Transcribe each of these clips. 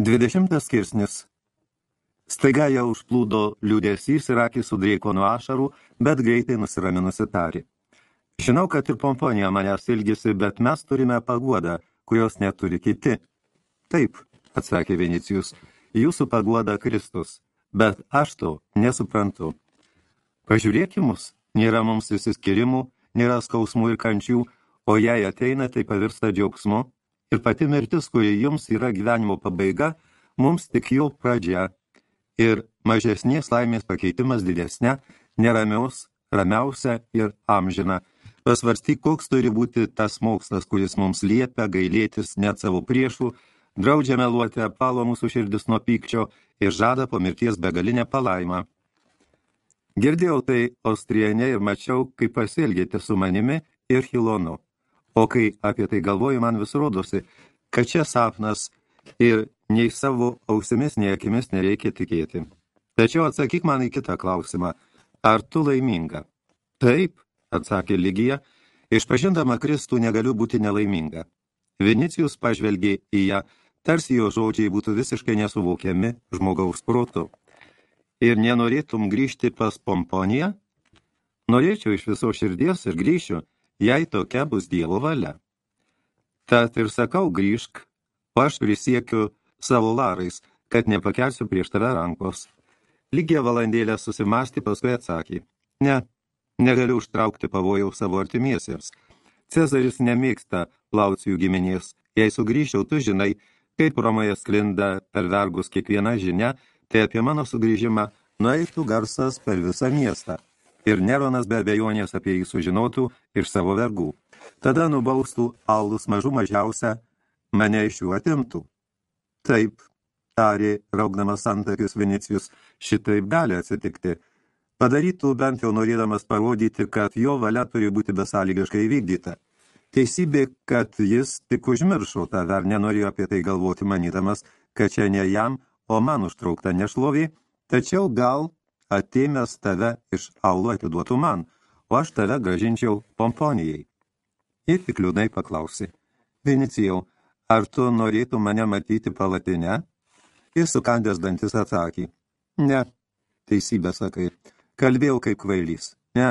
Dvidešimtas skirsnis. Staiga jau užplūdo liūdėsys ir akis sudrėko nuo ašarų, bet greitai nusiraminusi tarė. Žinau, kad ir pomponija manęs ilgisi, bet mes turime paguodą, kurios neturi kiti. Taip, atsakė Venicijus, jūsų paguoda Kristus, bet aš to nesuprantu. Pažiūrėkimus, nėra mums įsiskirimų, nėra skausmų ir kančių, o jei ateina, tai pavirsta džiaugsmu, ir pati mirtis, kuri jums yra gyvenimo pabaiga, mums tik jau pradžia. Ir mažesnės laimės pakeitimas didesnė, neramiaus, ramiausia ir amžina. Pasvarstyk, koks turi būti tas mokslas, kuris mums liepia gailėtis net savo priešų, draudžia meluoti, apalo mūsų širdis nuo pykčio ir žada po mirties begalinę palaimą. Girdėjau tai Austriene ir mačiau, kaip pasielgėte su manimi ir Hilonu. O kai apie tai galvoju, man vis rodosi, kad čia sapnas ir nei savo ausimis, nei akimis nereikia tikėti. Tačiau atsakyk man į kitą klausimą. Ar tu laiminga? Taip, atsakė Lygija, išpažindama Kristų negaliu būti nelaiminga. Vinicijus pažvelgė į ją, tarsi jo žodžiai būtų visiškai nesuvokiami žmogaus protu. Ir nenorėtum grįžti pas Pomponiją? Norėčiau iš viso širdies ir grįšiu, jei tokia bus Dievo valia. Tad ir sakau, grįžk, aš prisiekiu savo larais, kad nepakelsiu prieš tave rankos. Lygia valandėlę susimasti, paskui atsakė. Ne, negaliu užtraukti pavojaus savo artimiesiems. Cezaris nemėgsta Laucijų giminės. Jei sugrįžčiau, tu žinai, kaip Romoje sklinda per vergus kiekviena žinia, tai apie mano sugrįžimą nueitų garsas per visą miestą ir Neronas be abejonės apie jį sužinotų iš savo vergų. Tada nubaustų alus mažų mažiausia, mane iš jų atimtų. Taip, tarė, raugdamas antakius Vinicijus, šitaip gali atsitikti. Padarytų bent jau norėdamas parodyti, kad jo valia turi būti besąlygiškai vykdyta. Teisybė, kad jis tik užmiršo tą dar nenorėjo apie tai galvoti, manydamas, kad čia ne jam, o man užtraukta nešlovė, tačiau gal atėmęs tave iš aulų atiduotų man, o aš tave gražinčiau pomponijai. Ir tik liūdnai paklausė, Vinicijau, ar tu norėtų mane matyti palatinę? Jis sukandęs dantis atsakė, ne, teisybę sakai, kalbėjau kaip kvailys, ne.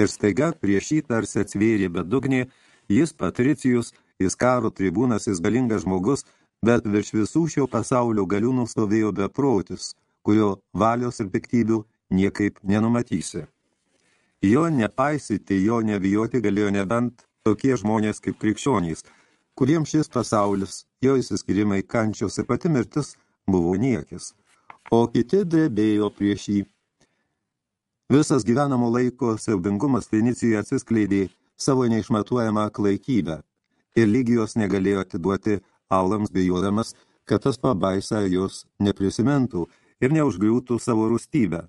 Ir staiga prieš jį tarsi atsvėrė bedugnė, jis patricijus, jis karo tribūnas, jis galingas žmogus, bet virš visų šio pasaulio galiūnų stovėjo beprotis, kurio valios ir piktybių niekaip nenumatysi. Jo nepaisyti, jo nebijoti galėjo nebent tokie žmonės kaip krikščionys, kuriems šis pasaulis, jo įsiskirimai, kančios ir pati mirtis buvo niekis, o kiti drebėjo prieš jį. Visas gyvenamo laiko siaubingumas Venicijoje atsiskleidė savo neišmatuojamą klaikybę ir lygijos negalėjo atiduoti aulams bijodamas, kad tas pabaisa jos neprisimentų ir neužgriūtų savo rūstybę.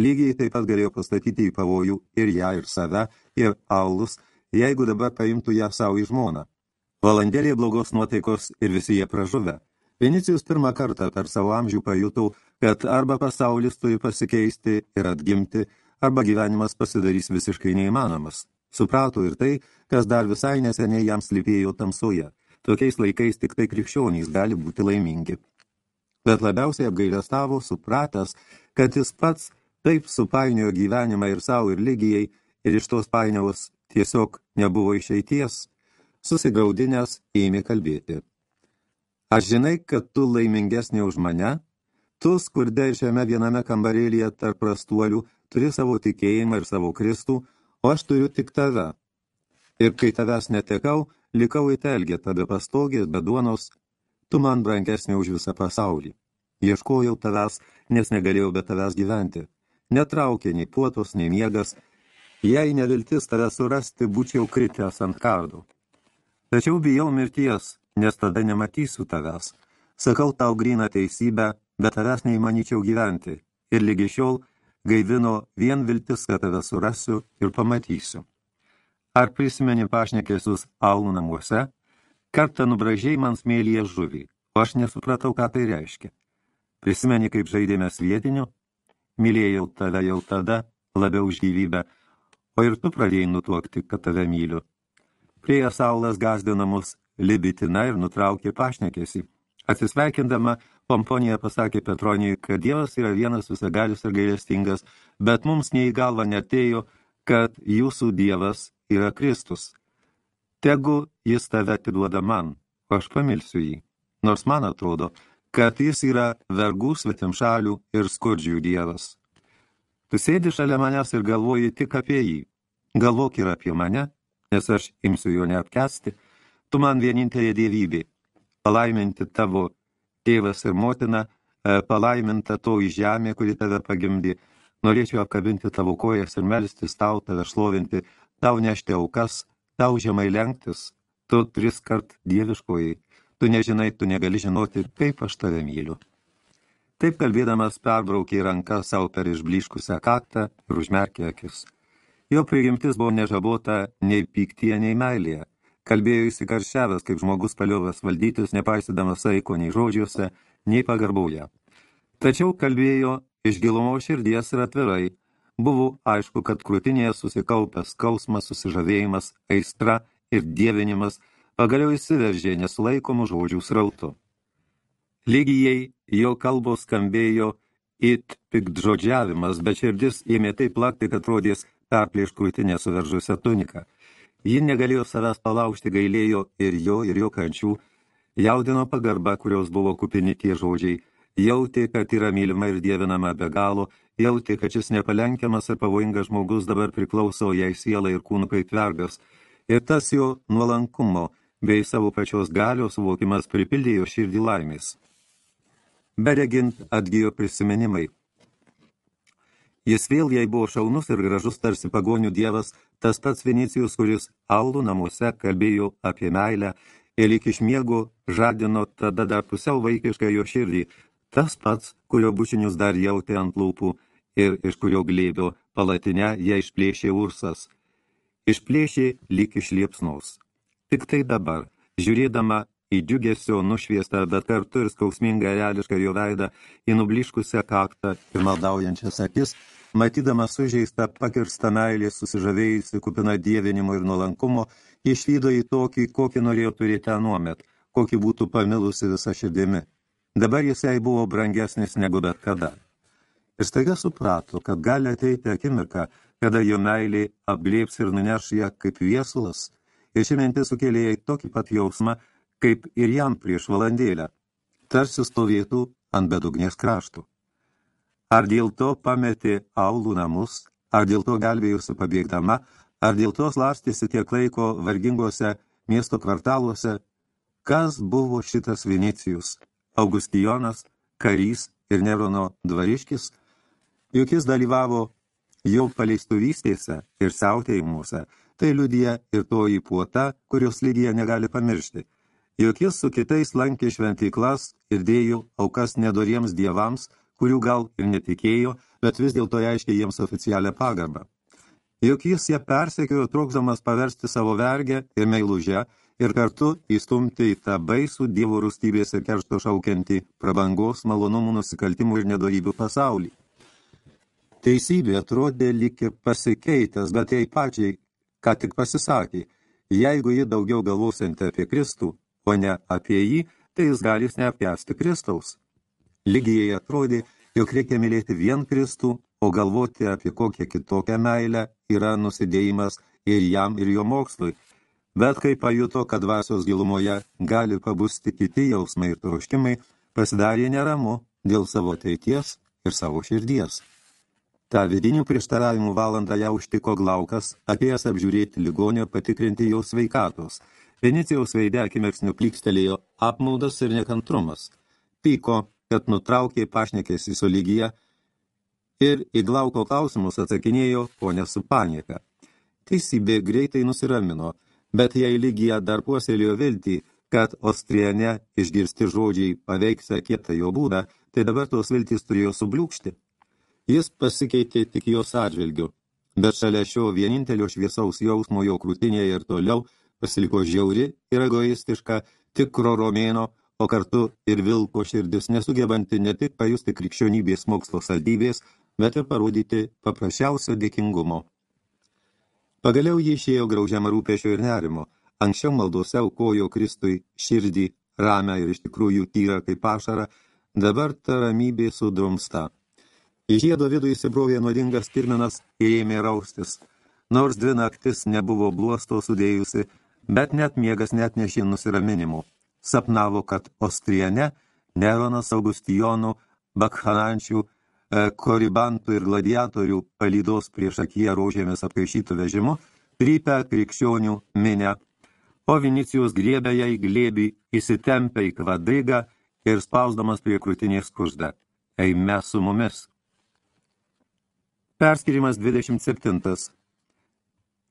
Lygiai taip pat galėjo pastatyti į pavojų ir ją, ir save, ir aulus, jeigu dabar paimtų ją savo į žmoną. Valandėlė blogos nuotaikos ir visi jie pražuvę. Vinicijus pirmą kartą per savo amžių pajutau, kad arba pasaulis turi pasikeisti ir atgimti, arba gyvenimas pasidarys visiškai neįmanomas. Suprato ir tai, kas dar visai neseniai jam slypėjo tamsoje. Tokiais laikais tik tai krikščionys gali būti laimingi bet labiausiai apgailestavo supratęs, kad jis pats taip supainiojo gyvenimą ir savo, ir lygijai, ir iš tos painiavos tiesiog nebuvo išeities, susigaudinęs ėmė kalbėti. Aš žinai, kad tu laimingesnė už mane, tu skurde šiame viename kambarėlyje tarp prastuolių turi savo tikėjimą ir savo Kristų, o aš turiu tik tave. Ir kai tavęs netekau, likau įtelgė tada pastogės, be duonos, Tu man brangesnė už visą pasaulį. Ieškojau tavęs, nes negalėjau be tavęs gyventi. Netraukė nei puotos, nei miegas. Jei neviltis tave surasti, būčiau kritęs ant kardų. Tačiau bijau mirties, nes tada nematysiu tavęs. Sakau tau gryną teisybę, bet tavęs neįmanyčiau gyventi. Ir lygi šiol gaivino vien viltis, kad tave surasiu ir pamatysiu. Ar prisimeni pašnekėsius Aulų namuose? Kartą nubražiai man smėlyje žuvį, o aš nesupratau, ką tai reiškia. Prisimeni, kaip žaidėme svietiniu? Mylėjau tave jau tada, labiau už gyvybę, o ir tu pradėjai nutuokti, kad tave myliu. Prieja saulas gazdinamus libitina ir nutraukė pašnekėsi. Atsisveikindama, Pomponija pasakė Petronijui, kad Dievas yra vienas visagalis ir gailestingas, bet mums nei galva netėjo, kad jūsų Dievas yra Kristus. Tegu jis tave atiduoda man, o aš pamilsiu jį. Nors man atrodo, kad jis yra vergų svetimšalių ir skurdžių Dievas. Tu sėdi šalia manęs ir galvoji tik apie jį. Galvok ir apie mane, nes aš imsiu jo neapkesti. Tu man vienintelė dievybė. Palaiminti tavo tėvas ir motina, e, palaiminta toji žemė, kuri tave pagimdė. Norėčiau apkabinti tavo kojas ir melstis tau, tave šlovinti, tau nešti aukas, tau žemai lenktis. Tu tris kart dieviškoji. Tu nežinai, tu negali žinoti, kaip aš tave myliu. Taip kalbėdamas perbraukė ranką savo per išbliškusią kaktą ir užmerkė akis. Jo prigimtis buvo nežabota nei pyktyje, nei meilėje. Kalbėjo įsikaršiavęs, kaip žmogus paliovęs valdytis, nepaisydamas saiko nei žodžiuose, nei pagarbauja. Tačiau kalbėjo iš gilumo širdies ir atvirai. Buvo aišku, kad krūtinėje susikaupęs skausmas, susižavėjimas, aistra ir dievinimas pagaliau įsiveržė nesulaikomų žodžių srautu. Lygiai jo kalbos skambėjo it piktžodžiavimas, bet širdis ėmė taip plakti, kad rodės perplėš krūtinę suveržusią tuniką. Ji negalėjo savęs palaužti, gailėjo ir jo, ir jo kančių, jaudino pagarba, kurios buvo kupini tie žodžiai, jautė, kad yra mylima ir dievinama be galo, jautė, kad šis nepalenkiamas ir pavojingas žmogus dabar priklauso jai sielai ir kūnu kaip vergas, ir tas jo nuolankumo bei savo pačios galios suvokimas pripildėjo širdį laimės beregint atgyjo prisiminimai. Jis vėl jai buvo šaunus ir gražus tarsi pagonių dievas, tas pats Vinicijus, kuris Aulų namuose kalbėjo apie meilę ir iki išmiego žadino tada dar pusiau vaikišką jo širdį, tas pats, kurio bučinius dar jautė ant lūpų ir iš kurio glėbio palatinę ją išplėšė ursas. Išplėšė lyg iš liepsnaus. Tik tai dabar, žiūrėdama į džiugesio nušviestą, bet kartu ir skausmingą reališką jo veidą, į nubliškusią kaktą ir maldaujančias akis, matydama sužeistą pakirstą meilį, susižavėjusi kupina dievinimo ir nuolankumo, išvydo į tokį, kokį norėjo turėti anuomet, kokį būtų pamilusi visą širdimi. Dabar jisai buvo brangesnis negu bet kada. Ir staiga suprato, kad gali ateiti akimirka, kada jo meilė apglėps ir nuneš ją kaip viesulas. Ir ši mintis sukėlė jai tokį pat jausmą, kaip ir jam prieš valandėlę, tarsi stovėtų ant bedugnės kraštų. Ar dėl to pametė aulų namus, ar dėl to gelbėjusi pabėgdama, ar dėl to slastėsi tiek laiko vargingose miesto kvartaluose, kas buvo šitas Vinicijus, Augustijonas, karys ir Nerono dvariškis, juk jis dalyvavo jau paleistuvystėse ir siautėjimuose, tai liudija ir toji puota, kurios lygija negali pamiršti – jog jis su kitais lankė šventyklas ir dėjo aukas nedoriems dievams, kurių gal ir netikėjo, bet vis dėlto reiškė jiems oficialią pagarbą. Juk jis ją persekiojo trukdamas paversti savo vergę ir meilužę ir kartu įstumti į tą baisų dievo rūstybės ir keršto šaukiantį prabangos, malonumų, nusikaltimų ir nedorybių pasaulį. Teisybė atrodė lyg ir pasikeitęs, bet jai pačiai, ką tik pasisakė, jeigu ji daugiau galvosinti apie Kristų, o ne apie jį, tai jis gali neapkesti Kristaus. Lygiai atrodė, jog reikia mylėti vien Kristų, o galvoti apie kokią kitokią meilę yra nusidėjimas ir jam, ir jo mokslui. Bet kai pajuto, kad dvasios gilumoje gali pabusti kiti jausmai ir troškimai, pasidarė neramu dėl savo ateities ir savo širdies. Ta vidinių prieštaravimų valandą ją užtiko glaukas, atėjęs apžiūrėti ligonio patikrinti jau sveikatos – Venecijaus veide akimirksniu plykstelėjo apmaudas ir nekantrumas. Pyko, kad nutraukė pašnekėsi su lygyje ir į glauko klausimus atsakinėjo, o ne su panieka. Teisybė greitai nusiramino, bet jei lygyje dar puoselėjo viltį, kad Ostriene išgirsti žodžiai paveiksę kietą jo būdą, tai dabar tos viltys turėjo subliūkšti. Jis pasikeitė tik jos atžvilgiu, bet šalia šio vienintelio šviesaus jausmo jo krūtinėje ir toliau – pasiliko žiauri ir egoistiška tikro romėno, o kartu ir vilko širdis nesugebanti ne tik pajusti krikščionybės mokslo saldybės, bet ir parodyti paprasčiausio dėkingumo. Pagaliau jį išėjo graužiamą rūpešio ir nerimo, anksčiau maldose aukojo Kristui širdį ramę ir iš tikrųjų tyrą kaip ašara, dabar ta ramybė sudrumsta. Į žiedo vidų įsibrovė nuodingas kirminas ir ėmė raustis. Nors dvi naktis nebuvo bluosto sudėjusi, bet net miegas net nešė nusiraminimų. Sapnavo, kad Ostriene Neronas Augustijonų, Bakhanančių, koribantų ir gladiatorių palydos prieš akiją rožėmis apkaišytų vežimu, trypia krikščionių minę, o Vinicijus griebė ją į glėbį, įsitempia į kvadrigą ir spausdamas prie krūtinės kuždą. Eime su mumis. Perskirimas 27.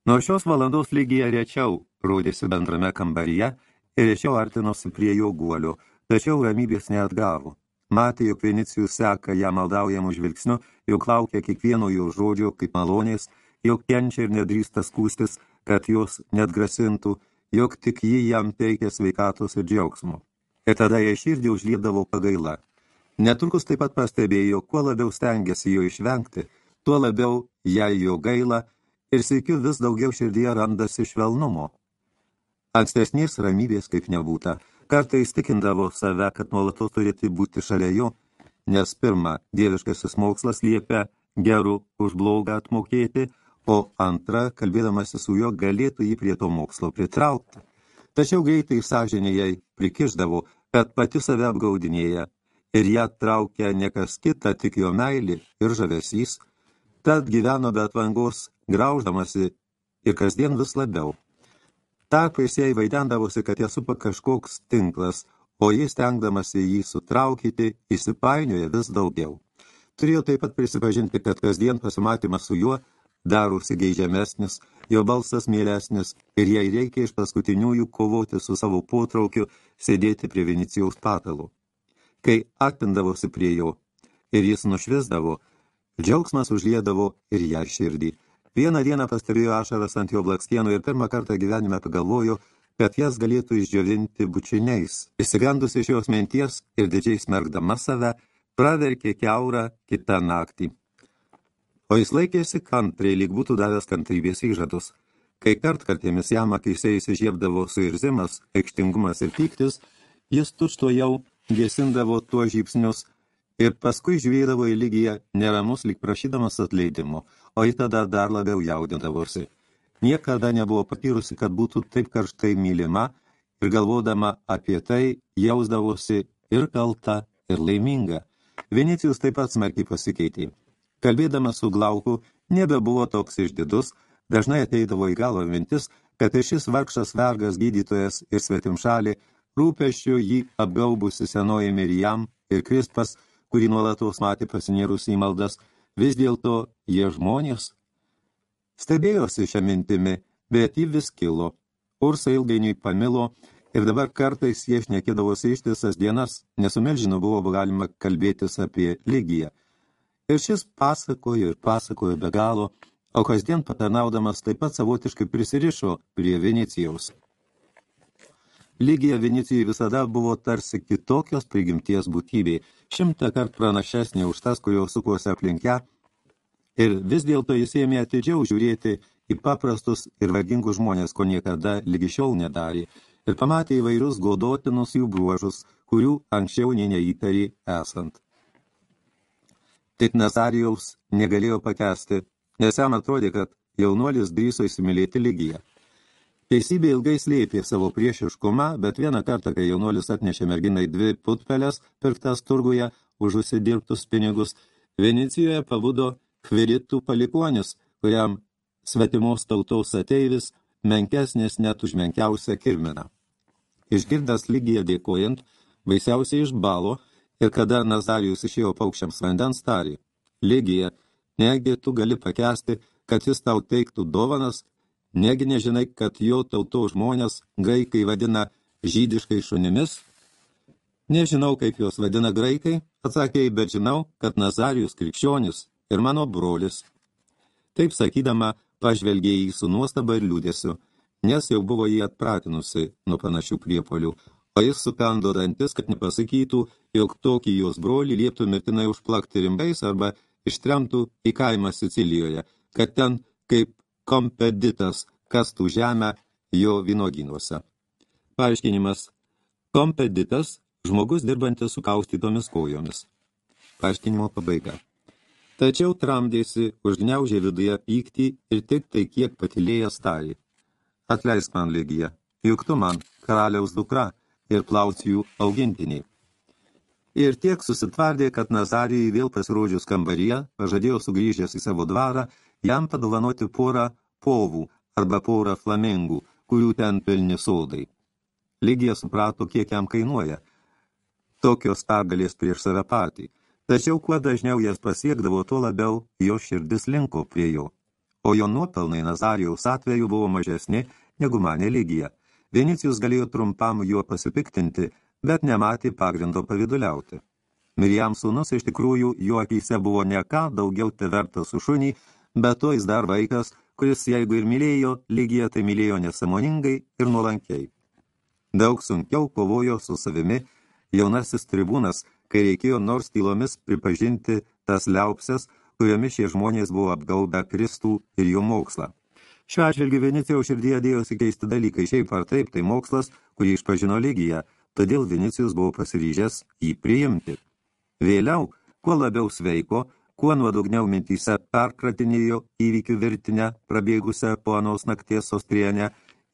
Nuo šios valandos lygija rečiau rodėsi bendrame kambaryje ir rečiau artinosi prie jo guolio, tačiau ramybės neatgavo. Matė, jog Vinicijus seka ją maldaujamų žvilgsniu, jog laukia kiekvieno jo žodžio kaip malonės, jog kenčia ir nedrįsta skūstis, kad jos net grasintų, jog tik jį jam teikia sveikatos ir džiaugsmo. Ir tada jie širdį užliedavo pagaila. Netrukus taip pat pastebėjo, kuo labiau stengiasi jo išvengti, tuo labiau jai jo gaila ir sėkiu vis daugiau širdyje randasi švelnumo. Ankstesnės ramybės kaip nebūta – Kartais tikindavo save, kad nuolatos turėti būti šalia jo, nes pirma, dieviškasis mokslas liepia gerų už blogą atmokėti, o antra, kalbėdamasi su juo, galėtų jį prie to mokslo pritraukti. Tačiau greitai sąžinė jai prikiždavo, kad pati save apgaudinėja ir ją traukia nekas kita, tik jo meilį ir žavesys, tad gyveno be atvangos, grauždamasi ir kasdien vis labiau. Tarpais jai vaidendavosi, kad jas supa kažkoks tinklas, o jis stengdamasi jį sutraukyti, įsipainioja vis daugiau. Turėjo taip pat prisipažinti, kad kasdien pasimatymas su juo darosi geidžiamesnis, jo balsas mielesnis ir jai reikia iš paskutiniųjų kovoti su savo potraukiu sėdėti prie Venicijaus patalų. Kai artindavosi prie jo ir jis nušvisdavo, džiaugsmas užliedavo ir ją širdį. Vieną dieną pastebėjo ašaras ant jo blakstienų ir pirmą kartą gyvenime pagalvojo, kad jas galėtų išdžiovinti bučiniais. Įsigandus iš jos menties ir didžiai smergdama save, praverkė keurą kitą naktį. O jis laikėsi kantriai, lyg būtų davęs kantrybės įžadus. Kai kartkartėmis jam akise įsižiebdavo suirzimas, aikštingumas ir pyktis, jis tučto jau gesindavo tuo žypsnius, ir paskui žiūrėdavo į lygiją neramus, lyg prašydamas atleidimo, o į tada dar labiau jaudindavosi. Niekada nebuvo patyrusi, kad būtų taip karštai mylima ir galvodama apie tai jausdavosi ir kalta, ir laiminga. Venecijus taip pat smarkiai pasikeitė. Kalbėdamas su Glauku, nebebuvo toks išdidus, dažnai ateidavo į galvą mintis, kad ir šis vargšas vergas gydytojas ir svetimšalį rūpeščių jį apgaubusi senoji Mirijam ir Krispas – kurį nuolatos matė pasinėrus į maldas, vis dėlto jie žmonės. Stebėjosi šią mintimį, bet ji vis kilo. Ursa ilgainiui pamilo ir dabar kartais jie šnekėdavosi ištisas dienas, nesumelžinu buvo galima kalbėtis apie lygiją. Ir šis pasakojo ir pasakojo be galo, o kasdien patarnaudamas taip pat savotiškai prisirišo prie Venecijaus. Lygija Vinicijai visada buvo tarsi kitokios prigimties būtybė, šimtą kart pranašesnė už tas, kurio sukosi aplink ją, ir vis dėlto jis ėmė atidžiau žiūrėti į paprastus ir vargingus žmonės, ko niekada lygi šiol nedarė, ir pamatė įvairius godotinus jų bruožus, kurių anksčiau nė neįtarė esant. Tik Nazarijaus negalėjo pakesti, nes jam atrodė, kad jaunuolis drįso įsimylėti lygiją. Teisybė ilgai slėpė savo priešiškumą, bet vieną kartą, kai jaunuolis atnešė merginai dvi putpelės, pirktas turguje už užsidirbtus pinigus, Venecijoje pabudo kviritų palikuonis, kuriam svetimos tautos ateivis menkesnis net už menkiausią kirminą. Išgirdęs lygiją dėkojant, baisiausiai išbalo ir kada Nazarijus išėjo paukščiams vandens tarė, Lygija, negi tu gali pakesti, kad jis tau teiktų dovanas Negi nežinai, kad jo tauto žmonės graikai vadina žydiškai šunimis? Nežinau, kaip juos vadina graikai, atsakė, bet žinau, kad Nazarijus krikščionis ir mano brolis. Taip sakydama, pažvelgė jį su nuostaba ir liūdėsiu, nes jau buvo jį atpratinusi nuo panašių priepolių, o jis sukando dantis, kad nepasakytų, jog tokį jos brolį lieptų mirtinai užplakti rimbais arba ištremtų į kaimą Sicilijoje, kad ten, kaip kompeditas kastų žemę jo vynogynuose. Paaiškinimas. Kompeditas – žmogus dirbantis su kaustytomis kojomis. Paaiškinimo pabaiga. Tačiau tramdėsi, užgniaužė viduje pyktį ir tik tai kiek patilėjęs tarė. Atleisk man lygyje, juk tu man, karaliaus dukra, ir plaucijų augintiniai. Ir tiek susitvardė, kad Nazarijai vėl pasirodžius kambaryje, pažadėjo sugrįžęs į savo dvarą, jam padovanoti porą povų arba porą flamingų, kurių ten pilni sodai. Lygija suprato, kiek jam kainuoja. Tokios pergalės prieš save patį. Tačiau kuo dažniau jas pasiekdavo, tuo labiau jo širdis linko prie jo. O jo nuopelnai Nazarijaus atveju buvo mažesni, negu manė lygija. Vinicijus galėjo trumpam juo pasipiktinti, bet nematė pagrindo paviduliauti. Miriam sūnus iš tikrųjų jo akyse buvo ne ką daugiau te vertas už šunį, bet to jis dar vaikas, kuris jeigu ir mylėjo, lygiai tai mylėjo nesamoningai ir nuolankiai. Daug sunkiau kovojo su savimi jaunasis tribūnas, kai reikėjo nors tylomis pripažinti tas liaupses, kuriomis šie žmonės buvo apgaubę Kristų ir jo mokslą. Šiuo atžvilgiu Venecijaus širdyje dėjosi keisti dalykai, šiaip ar taip, tai mokslas, kurį išpažino lygyje, todėl Vinicijus buvo pasiryžęs jį priimti. Vėliau, kuo labiau sveiko, kuo nuodugniau mintyse perkratinėjo įvykių virtinę, prabėgusią po anos nakties ostrienę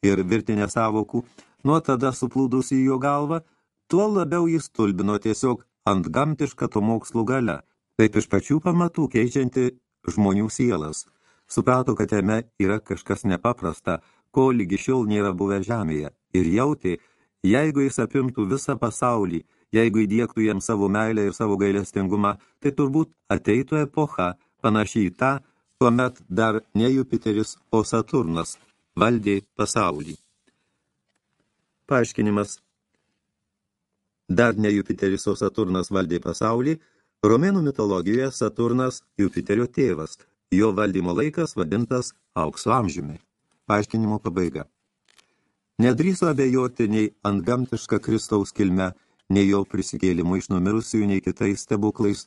ir virtinę savokų, nuo tada suplūdus į jo galvą, tuo labiau jis tulbino tiesiog ant gamtišką to mokslų gale, taip iš pačių pamatų keičianti žmonių sielas. Suprato, kad jame yra kažkas nepaprasta, ko lygi šiol nėra buvę žemėje, ir jautė, jeigu jis apimtų visą pasaulį, Jeigu įdėktų jam savo meilę ir savo gailestingumą, tai turbūt ateitų epocha, panašiai tą, kuomet dar ne Jupiteris, o Saturnas valdė pasaulį. Paaiškinimas. Dar ne Jupiteris, o Saturnas valdė pasaulį, Romėnų mitologijoje Saturnas Jupiterio tėvas, jo valdymo laikas vadintas aukso amžiumi. Paaiškinimo pabaiga. Nedrįso abejoti nei ant gamtišką Kristaus kilme, nei jo prisikėlimu iš numirusiųjų, nei kitais stebuklais.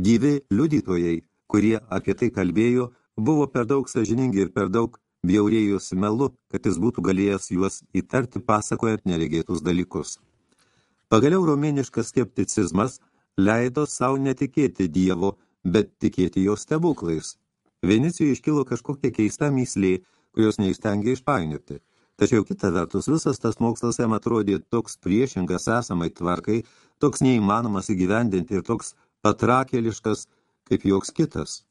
Gyvi liudytojai, kurie apie tai kalbėjo, buvo per daug sažiningi ir per daug bjaurėjosi melu, kad jis būtų galėjęs juos įtarti pasakojant neregėtus dalykus. Pagaliau romėniškas skepticizmas leido savo netikėti Dievo, bet tikėti jo stebuklais. Venecijoje iškilo kažkokia keista myslė, kurios neįstengė išpainioti. Tačiau kita vertus, visas tas mokslas jam atrodė toks priešingas esamai tvarkai, toks neįmanomas įgyvendinti ir toks patrakėliškas kaip joks kitas.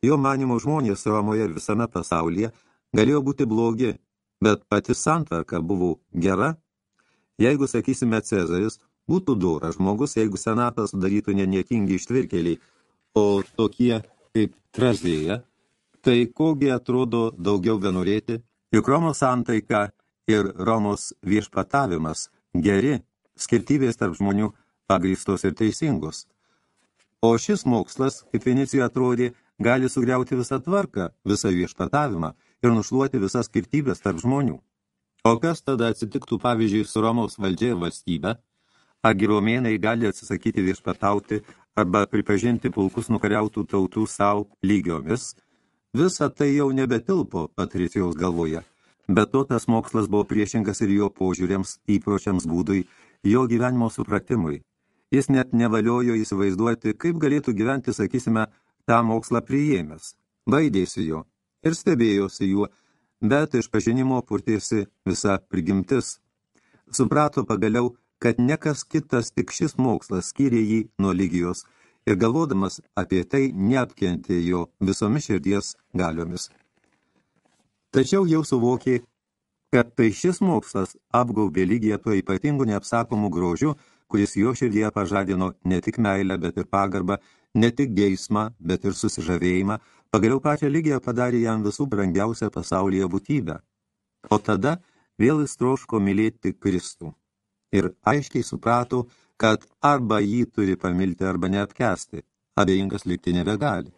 Jo manimo žmonės Romoje ir visame pasaulyje galėjo būti blogi, bet pati santvarka buvo gera. Jeigu, sakysime, Cezaris būtų doras žmogus, jeigu senatas darytų neniekingi ištvirkeliai, o tokie kaip Trazėja, tai kogi atrodo daugiau vienurėti, juk Romos santaika ir Romos viešpatavimas geri, skirtybės tarp žmonių pagrįstos ir teisingos. O šis mokslas, kaip Venecijoje atrodė, gali sugriauti visą tvarką, visą viešpatavimą ir nušluoti visas skirtybės tarp žmonių. O kas tada atsitiktų, pavyzdžiui, su Romos valdžia ir valstybe? Argi romėnai gali atsisakyti viešpatauti arba pripažinti pulkus nukariautų tautų savo lygiomis? Visa tai jau nebetilpo Patricijaus galvoje. Bet to tas mokslas buvo priešingas ir jo požiūrėms, įpročiams būdui, jo gyvenimo supratimui. Jis net nevaliojo įsivaizduoti, kaip galėtų gyventi, sakysime, tą mokslą priėmęs. Baidėsi jo ir stebėjosi juo, bet iš pažinimo purtėsi visa prigimtis. Suprato pagaliau, kad nekas kitas tik šis mokslas skyrė jį nuo lygijos ir galvodamas apie tai neapkentė jo visomis širdies galiomis. Tačiau jau suvokė, kad tai šis mokslas apgaubė lygiai tuo ypatingu neapsakomu grožiu, kuris jo širdyje pažadino ne tik meilę, bet ir pagarbą, ne tik geismą, bet ir susižavėjimą, pagaliau pačią lygiją padarė jam visų brangiausią pasaulyje būtybę. O tada vėl jis troško mylėti Kristų. Ir aiškiai suprato, kad arba jį turi pamilti, arba neapkesti, abejingas likti nebegali.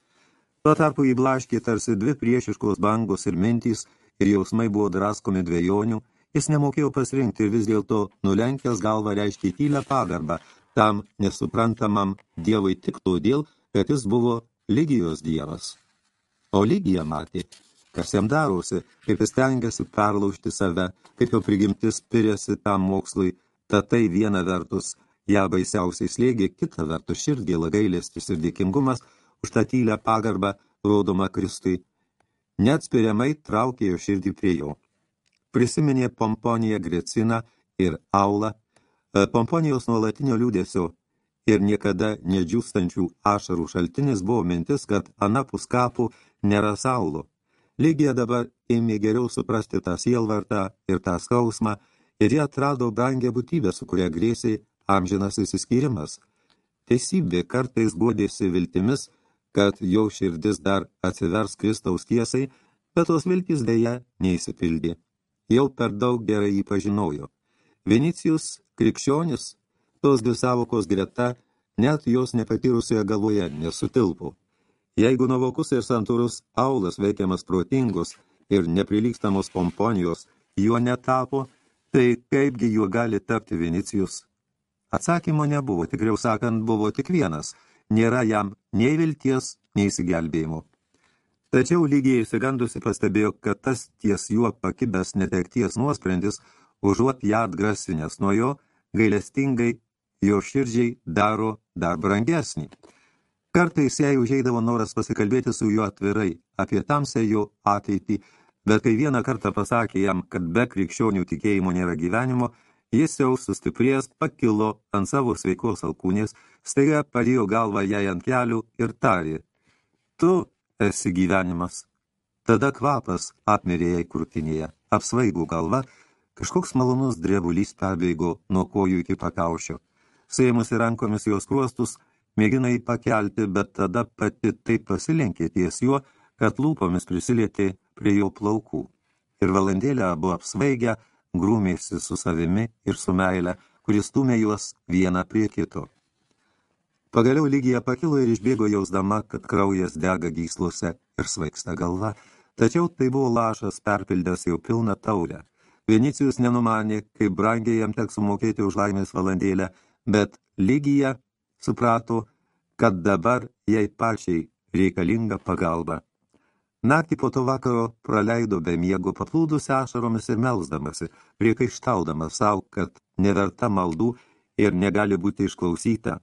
Tuo tarpu įblaškė tarsi dvi priešiškos bangos ir mintys, ir jausmai buvo draskomi dviejonių, jis nemokėjo pasirinkti ir vis dėlto nulenkęs galvą reiškė tylę pagarbą tam nesuprantamam dievui tik todėl, kad jis buvo lygijos dievas. O lygija matė, kas jam darosi, kaip jis tengiasi perlaužti save, kaip jo prigimtis piriasi tam mokslui, Tad tai viena vertus ją baisiausiai slėgė, kita vertus širdį lagailestis ir dėkingumas už tą tylę pagarbą rodoma Kristui, neatspiriamai traukė jo širdį prie jo. Prisiminė Pomponiją Greciną ir Aulą, e, Pomponijos nuolatinio liūdėsio ir niekada nedžiūstančių ašarų šaltinis buvo mintis, kad anapus kapų nėra saulo. Lygija dabar ėmė geriau suprasti tą sielvartą ir tą skausmą, ir jie atrado brangę būtybę, su kuria grėsiai amžinas įsiskyrimas. Teisybė kartais guodėsi viltimis, kad jo širdis dar atsivers Kristaus tiesai, bet tos viltys dėja neįsipildė. Jau per daug gerai jį pažinojo. Vinicijus, krikščionis, tos dvi savokos greta, net jos nepatyrusioje galvoje nesutilpo. Jeigu nuovokus ir santūrus aulas veikiamas protingos ir neprilykstamos pomponijos juo netapo, tai kaipgi juo gali tapti Vinicijus? Atsakymo nebuvo, tikriau sakant, buvo tik vienas, nėra jam nei vilties, nei įsigelbėjimo. Tačiau lygiai įsigandusi pastebėjo, kad tas ties juo pakibęs netekties nuosprendis, užuot ją atgrasinęs nuo jo, gailestingai jo širdžiai daro dar brangesnį. Kartais jai užeidavo noras pasikalbėti su juo atvirai apie tamsę jo ateitį, bet kai vieną kartą pasakė jam, kad be krikščionių tikėjimo nėra gyvenimo, jis jau sustiprės, pakilo ant savo sveikos alkūnės, staiga padėjo galvą jai ant kelių ir tarė, tu esi gyvenimas. Tada kvapas apmirė jai krūtinėje, apsvaigų galva, kažkoks malonus drebulys perbėgo nuo kojų iki pakaušio. Suėmusi rankomis jos kruostus, mėgina jį pakelti, bet tada pati taip pasilenkė ties juo, kad lūpomis prisilietė prie jo plaukų. Ir valandėlę abu apsvaigę, grūmėsi su savimi ir su meile, kuris stumė juos vieną prie kito. Pagaliau lygija pakilo ir išbėgo jausdama, kad kraujas dega gyslose ir svaigsta galva, tačiau tai buvo lašas perpildęs jau pilną taurę. Vinicijus nenumanė, kaip brangiai jam teks sumokėti už laimės valandėlę, bet Lygija suprato, kad dabar jai pačiai reikalinga pagalba. Naktį po to vakaro praleido be miego paplūdus ašaromis ir melsdamasi, priekaištaudamas savo, kad neverta maldų ir negali būti išklausyta.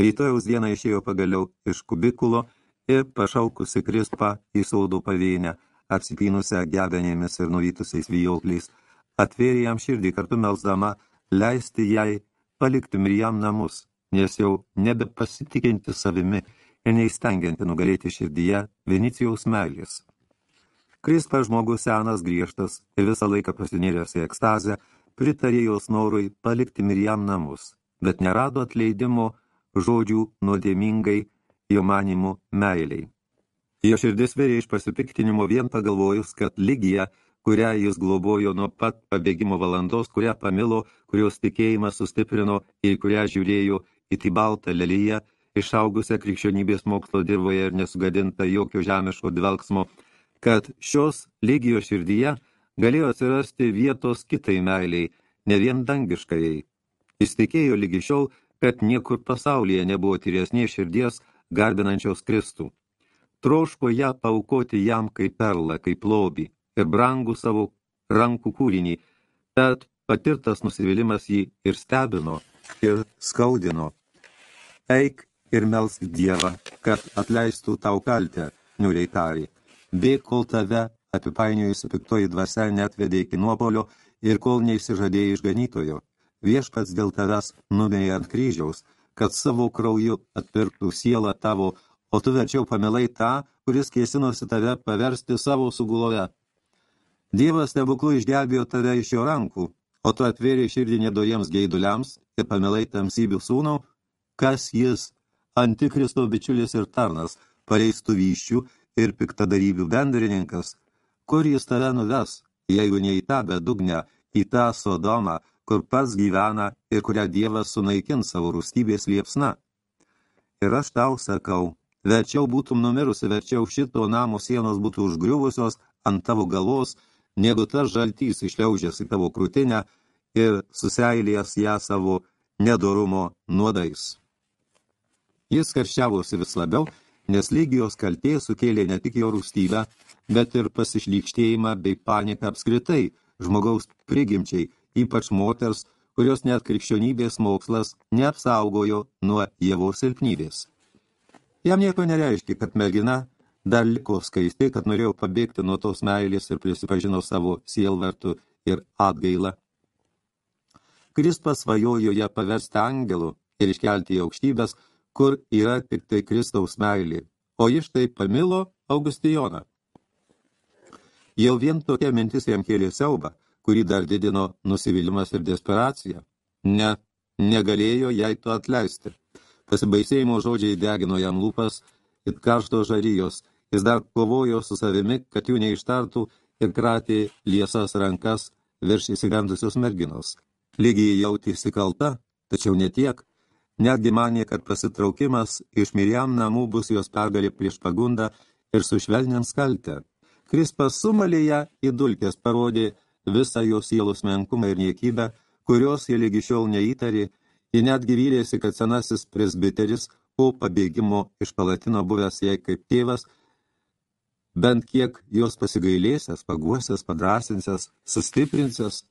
Rytojaus dieną išėjo pagaliau iš kubikulo ir pašaukusi krispą į saudo pavėnę, apsipynusią gebenėmis ir nuvytusiais vijokliais, atvėrė jam širdį kartu melsdama leisti jai palikti Mirjam namus, nes jau nebepasitikinti savimi ir neįstengianti nugalėti širdyje Venicijaus meilės. Krispas žmogus senas griežtas ir visą laiką pasinėręs į ekstazę, pritarė jos norui palikti Mirjam namus, bet nerado atleidimo žodžių nuodėmingai jo manimų meiliai. Jo širdis vėrė iš pasipiktinimo vien pagalvojus, kad Ligija kurią jis globojo nuo pat pabėgimo valandos, kurią pamilo, kurios tikėjimas sustiprino ir kurią žiūrėjo į baltą lelyje, išaugusią krikščionybės mokslo dirboje ir nesugadintą jokio žemiško dvelgsmo, kad šios lygijos širdyje galėjo atsirasti vietos kitai meiliai, ne vien dangiškajai. Jis tikėjo lygi šiol, kad niekur pasaulyje nebuvo tyresnės širdies garbinančios Kristų. Troško ją paukoti jam kaip perlą, kaip lobį ir brangų savo rankų kūrinį, tad patirtas nusivylimas jį ir stebino, ir skaudino. Eik ir melsk Dievą, kad atleistų tau kaltę, niuriai tarė. Bėk, kol tave apipainiojusi piktoji dvasia netvedė iki nuopolio ir kol neišsižadėjai išganytojo. Viešpats dėl tavęs numėjo ant kryžiaus, kad savo krauju atpirktų sielą tavo, o tu verčiau pamilai tą, kuris kėsinosi tave paversti savo sugulove. Dievas stebuklu išgelbėjo tave iš jo rankų, o tu atvėrė širdį nedoriems geiduliams ir pamilai tamsybių sūnau, kas jis, antikristo bičiulis ir tarnas, pareistų vyščių ir piktadarybių bendrininkas, kur jis tave nuves, jeigu ne į tą bedugnę, į tą sodomą, kur pats gyvena ir kurią Dievas sunaikins savo rūstybės liepsna. Ir aš tau sakau, verčiau būtum numirusi, verčiau šito namo sienos būtų užgriuvusios ant tavo galvos, negu tas žaltys išliaužęs į tavo krūtinę ir suseilėjęs ją savo nedorumo nuodais. Jis karščiavosi vis labiau, nes lygijos kaltė sukėlė ne tik jo rūstybę, bet ir pasišlykštėjimą bei paniką apskritai žmogaus prigimčiai, ypač moters, kurios net krikščionybės mokslas neapsaugojo nuo Jėvos silpnybės. Jam nieko nereiškia, kad mergina dar liko skaisti, kad norėjo pabėgti nuo tos meilės ir prisipažino savo sielvartų ir atgailą. Krispas svajojo ją paversti angelu ir iškelti į aukštybės, kur yra tik tai Kristaus meilė, o iš tai pamilo Augustijoną. Jau vien tokia mintis jam kėlė siaubą, kurį dar didino nusivylimas ir desperacija. Ne, negalėjo jai to atleisti. Pasibaisėjimo žodžiai degino jam lūpas, it karšto žarijos, jis dar kovojo su savimi, kad jų neištartų ir kratė liesas rankas virš įsigandusios merginos. Lygiai jautėsi kalta, tačiau ne tiek. Netgi manė, kad pasitraukimas iš Miriam namų bus jos pergalė prieš pagundą ir sušvelnins kaltę. Krispas sumalė ją į dulkės, parodė visą jos sielos menkumą ir niekybę, kurios jie lygi šiol neįtarė, ji net gyvylėsi, kad senasis presbiteris po pabėgimo iš palatino buvęs jai kaip tėvas, bent kiek jos pasigailėsęs, paguosęs, padrasinsęs, sustiprinsęs,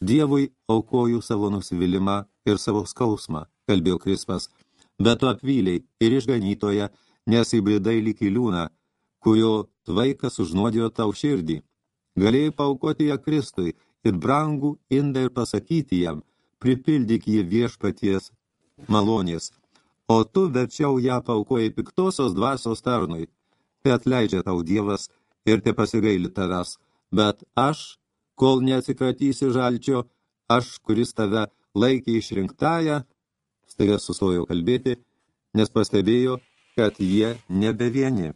Dievui aukojų savo nusivylimą ir savo skausmą, kalbėjo Krispas, bet tu apvyliai ir išganytoje, nes įbridai lyg į liūną, kurio tvaikas užnuodijo tau širdį. Galėjai paukoti ją Kristui ir brangų indą ir pasakyti jam, pripildyk jį viešpaties malonės, o tu verčiau ją paukojai piktosios dvasios tarnui, tai atleidžia tau Dievas ir te pasigaili tavęs, bet aš, kol neatsikratysi žalčio, aš, kuris tave laikė išrinktąją, staiga sustojo kalbėti, nes pastebėjo, kad jie nebevieni.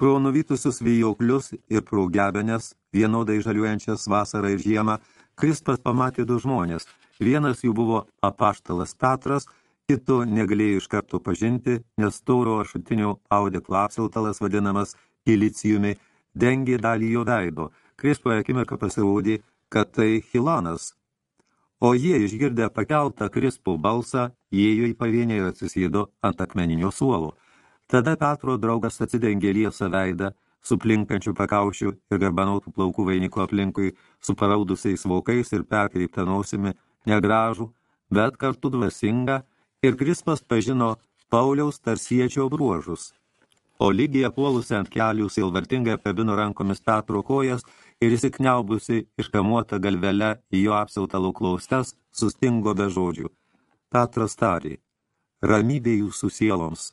Pro nuvytusius vijoklius ir pro gebenės, vienodai žaliuojančias vasarą ir žiemą, Krispas pamatė du žmonės. Vienas jų buvo apaštalas Petras, kito negalėjo iš karto pažinti, nes tauro ašutinio audeklo apsiltalas vadinamas kilicijumi dengė dalį jo veido. Krispoje akimirką pasirodė, kad tai Hilanas. O jie išgirdę pakeltą Krispo balsą, įėjo į pavienę ir atsisėdo ant akmeninio suolo. Tada Petro draugas atsidengė liesą veidą, su plinkančiu pakaušiu ir garbanautų plaukų vainiko aplinkui, su paraudusiais vokais ir perkreiptą nosimi, negražų, bet kartu dvasingą, ir Krispas pažino Pauliaus tarsiečio bruožus. O lygiai puolusi ant kelių silvartingai apkabino rankomis Petro kojas ir įsikniaubusi iškamuota galvelę į jo apsiautalų klaustes, sustingo be žodžių. Petras tarė, ramybė jūsų sieloms.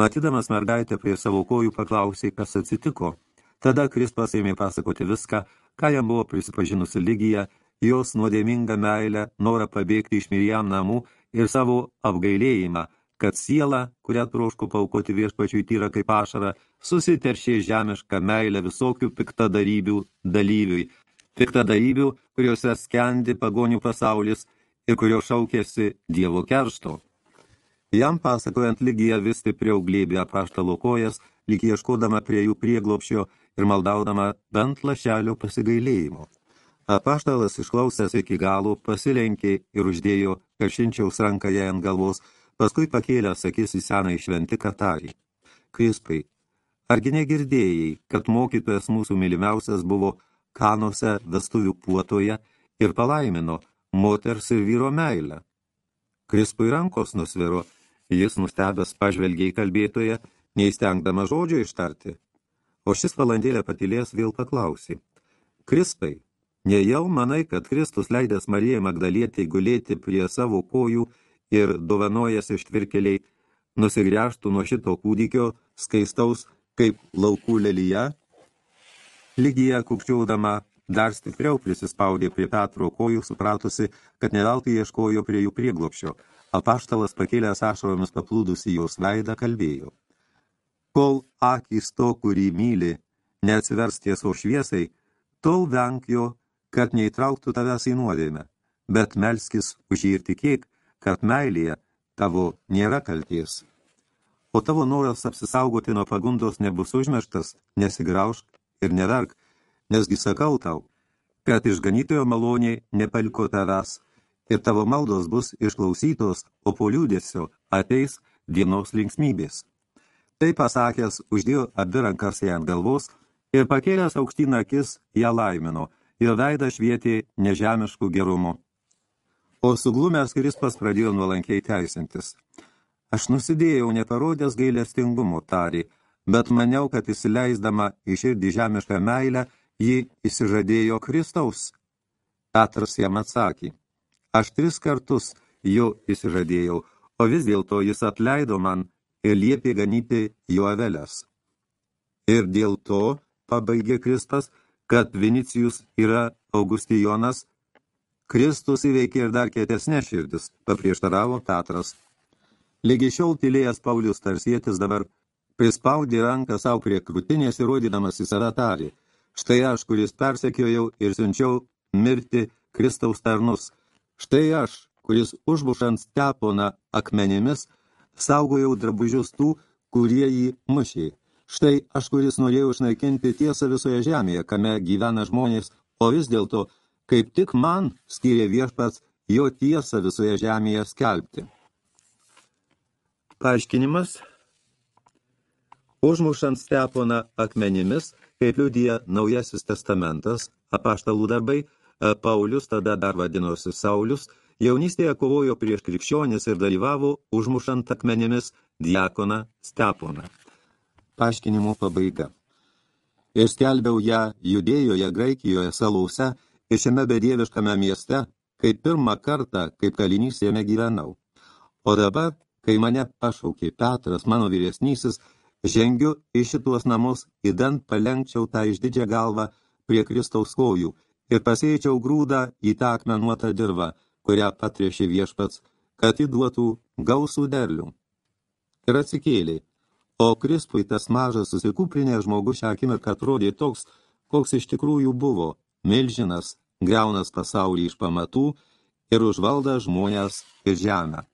Matydamas mergaitę prie savo kojų paklausė, kas atsitiko. Tada Krispas ėmė pasakoti viską, ką jam buvo prisipažinusi lygija, jos nuodėmingą meilę, norą pabėgti iš Miriam namų ir savo apgailėjimą, kad siela, kurią troško paukoti viešpačiui tyra kaip ašara, susiteršė žemišką meilę visokių piktadarybių dalyviui, piktadarybių, kuriuose skendi pagonių pasaulis ir kurio šaukėsi Dievo keršto. Jam pasakojant lygiją vis stipriau glėbė apaštalo kojas, lyg ieškodama prie jų prieglopščio ir maldaudama bent lašelio pasigailėjimo. Apaštalas išklausęs iki galo pasilenkė ir uždėjo karšinčiaus ranką jai ant galvos, paskui pakėlęs akis į seną šventiką tarį. Krispai, argi negirdėjai, kad mokytojas mūsų mylimiausias buvo kanose vestuvių puotoje ir palaimino moters ir vyro meilę? Krispui rankos nusviro, jis nustebęs pažvelgė į kalbėtoje, neįstengdama žodžio ištarti. O šis valandėlę patilės vėl paklausė. Krispai, Nejau manai, kad Kristus leidęs Marijai Magdalietei gulėti prie savo kojų ir dovanojęs ištvirkeliai nusigręžtų nuo šito kūdikio skaistaus kaip laukų lelyje? Lygija kukčiaudama dar stipriau prisispaudė prie Petro kojų, supratusi, kad neveltui ieškojo prie jų prieglopščio. Apaštalas pakėlęs ašaromis paplūdusi jos veidą kalbėjo. Kol akys to, kurį myli, neatsivers tieso šviesai, tol venk jo kad neįtrauktų tavęs į nuodėmę, bet melskis už jį ir tikėk, kad meilėje tavo nėra kalties. O tavo noras apsisaugoti nuo pagundos nebus užmeštas, nesigraužk ir neverk, nesgi sakau tau, kad išganytojo maloniai nepaliko tavęs, ir tavo maldos bus išklausytos, o po liūdėsio ateis dienos linksmybės. Tai pasakęs, uždėjo abi rankas jai ant galvos ir pakėlęs aukštyn akis ją laimino – jo veidą švietė nežemiškų gerumu. O suglumęs Krispas pradėjo nuolankiai teisintis. Aš nusidėjau neparodęs gailestingumo tarį, bet maniau, kad įsileisdama į širdį žemišką meilę, ji įsižadėjo Kristaus. Petras jam atsakė, aš tris kartus jo įsižadėjau, o vis dėlto jis atleido man ir liepė ganyti jo avelės. Ir dėl to, pabaigė Kristas, kad Vinicijus yra Augustijonas, Kristus įveikė ir dar kietesnė širdis, paprieštaravo Petras. Lygi šiol tylėjęs Paulius Tarsietis dabar prispaudė ranką savo prie krūtinės įrodydamas į save tarį. Štai aš, kuris persekiojau ir siunčiau mirti Kristaus tarnus. Štai aš, kuris užbušant steponą akmenimis, saugojau drabužius tų, kurie jį mušė. Štai aš, kuris norėjau išnaikinti tiesą visoje žemėje, kame gyvena žmonės, o vis dėlto, kaip tik man skyrė viešpats jo tiesą visoje žemėje skelbti. Paaiškinimas Užmušant steponą akmenimis, kaip liudija Naujasis testamentas, apaštalų darbai, e, Paulius, tada dar vadinosi Saulius, jaunystėje kovojo prieš krikščionis ir dalyvavo užmušant akmenimis diakoną steponą. Paaiškinimo pabaiga. Ir skelbiau ją Judėjoje, Graikijoje, salause ir šiame bedieviškame mieste, kaip pirmą kartą, kaip kalinys jame gyvenau. O dabar Kai mane pašaukė Petras, mano vyresnysis, žengiu į šituos namus, įdant palenkčiau tą išdidžią galvą prie Kristaus kojų ir pasėčiau grūdą į tą akmenuotą dirvą, kurią patriešė viešpats, kad įduotų gausų derlių. Ir atsikėlė, o Krispui tas mažas susikūprinės žmogus šią akimirką atrodė toks, koks iš tikrųjų buvo, milžinas, greunas pasaulį iš pamatų ir užvalda žmonės ir žemę.